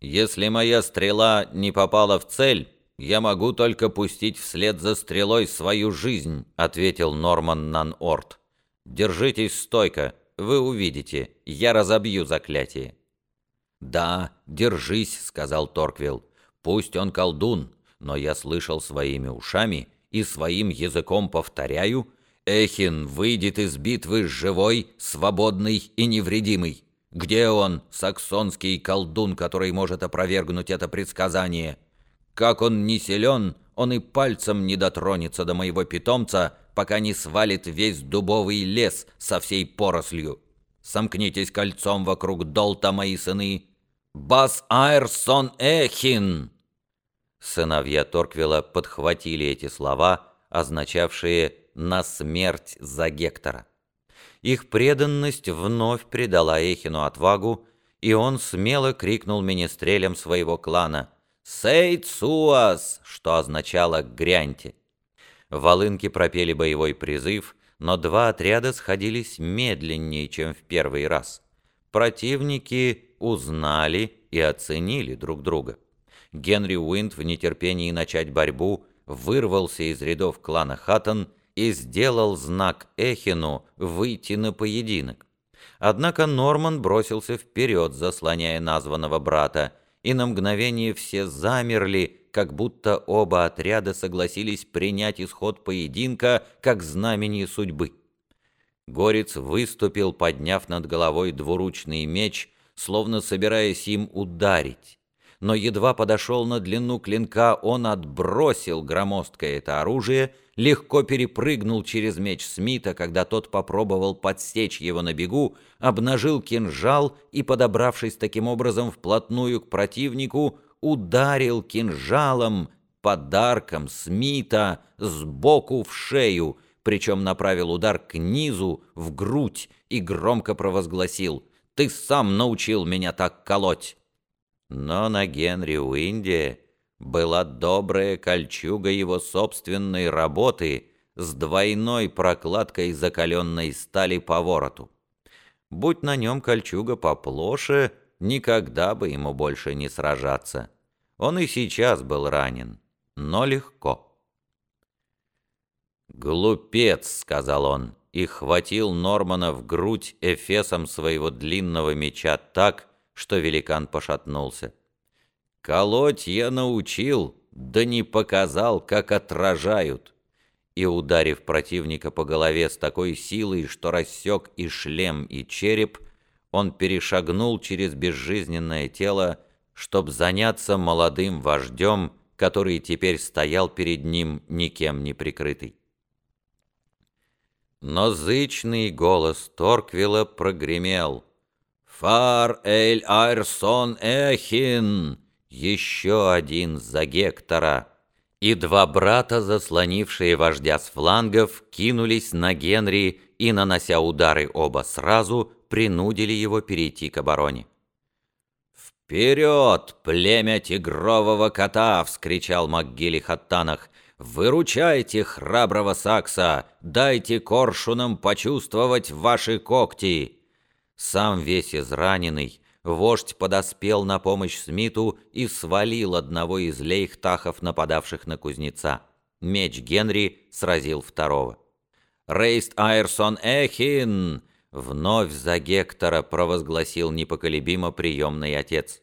Если моя стрела не попала в цель, я могу только пустить вслед за стрелой свою жизнь», — ответил Норман Нан-Орт. «Держитесь стойко, вы увидите, я разобью заклятие». «Да, держись», — сказал Торквилл. «Пусть он колдун, но я слышал своими ушами и своим языком повторяю, Эхин выйдет из битвы живой, свободный и невредимый. Где он, саксонский колдун, который может опровергнуть это предсказание? Как он не силен, он и пальцем не дотронется до моего питомца, пока не свалит весь дубовый лес со всей порослью. Сомкнитесь кольцом вокруг Долта, мои сыны. Бас Айрсон Эхин!» Сыновья Торквилла подхватили эти слова, означавшие «на смерть за Гектора». Их преданность вновь придала Эхину отвагу, и он смело крикнул министрелям своего клана «Сейд Суас!», что означало «гряньте». Волынки пропели боевой призыв, но два отряда сходились медленнее, чем в первый раз. Противники узнали и оценили друг друга. Генри Уинд в нетерпении начать борьбу вырвался из рядов клана Хаттон и сделал знак Эхину выйти на поединок. Однако Норман бросился вперед, заслоняя названного брата, и на мгновение все замерли, как будто оба отряда согласились принять исход поединка как знамение судьбы. Горец выступил, подняв над головой двуручный меч, словно собираясь им ударить но едва подошел на длину клинка, он отбросил громоздкое это оружие, легко перепрыгнул через меч Смита, когда тот попробовал подсечь его на бегу, обнажил кинжал и, подобравшись таким образом вплотную к противнику, ударил кинжалом, подарком Смита, сбоку в шею, причем направил удар к низу, в грудь, и громко провозгласил «Ты сам научил меня так колоть!» Но на Генри Уинде была добрая кольчуга его собственной работы с двойной прокладкой закаленной стали по вороту. Будь на нем кольчуга поплоше, никогда бы ему больше не сражаться. Он и сейчас был ранен, но легко. «Глупец», — сказал он, и хватил Нормана в грудь эфесом своего длинного меча так, что великан пошатнулся. «Колоть я научил, да не показал, как отражают!» И, ударив противника по голове с такой силой, что рассек и шлем, и череп, он перешагнул через безжизненное тело, чтобы заняться молодым вождем, который теперь стоял перед ним никем не прикрытый. Но зычный голос Торквилла прогремел. Фар Эль Айрсон Эхин, еще один за Гектора. И два брата, заслонившие вождя с флангов, кинулись на Генри и, нанося удары оба сразу, принудили его перейти к обороне. «Вперед, племя тигрового кота!» — вскричал МакГилли Хаттанах. «Выручайте храброго Сакса! Дайте коршунам почувствовать ваши когти!» Сам весь израненный, вождь подоспел на помощь Смиту и свалил одного из лейхтахов, нападавших на кузнеца. Меч Генри сразил второго. «Рейст Айрсон Эхин!» Вновь за Гектора провозгласил непоколебимо приемный отец.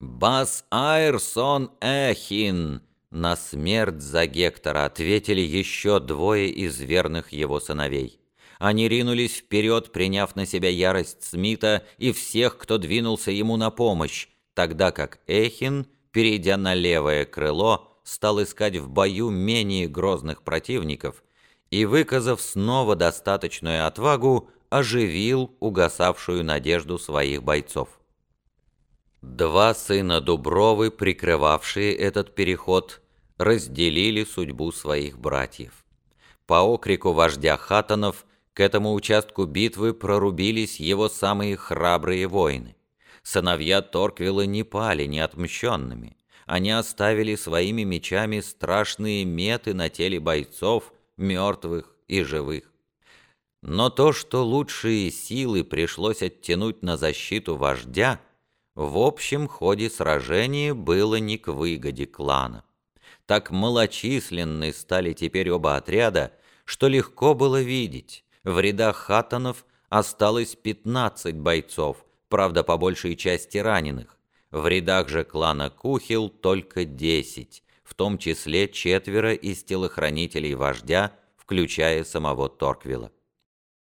«Бас Айрсон Эхин!» На смерть за Гектора ответили еще двое из верных его сыновей. Они ринулись вперед, приняв на себя ярость Смита и всех, кто двинулся ему на помощь, тогда как Эхин, перейдя на левое крыло, стал искать в бою менее грозных противников и, выказав снова достаточную отвагу, оживил угасавшую надежду своих бойцов. Два сына Дубровы, прикрывавшие этот переход, разделили судьбу своих братьев. По окрику вождя Хатанов к этому участку битвы прорубились его самые храбрые воины. Сыновья Торквилла не пали неотмщенными. Они оставили своими мечами страшные меты на теле бойцов, мертвых и живых. Но то, что лучшие силы пришлось оттянуть на защиту вождя, в общем ходе сражения было не к выгоде клана. Так малочисленны стали теперь оба отряда, что легко было видеть, в рядах хаттонов осталось 15 бойцов, правда, по большей части раненых. В рядах же клана Кухил только 10, в том числе четверо из телохранителей вождя, включая самого Торквилла.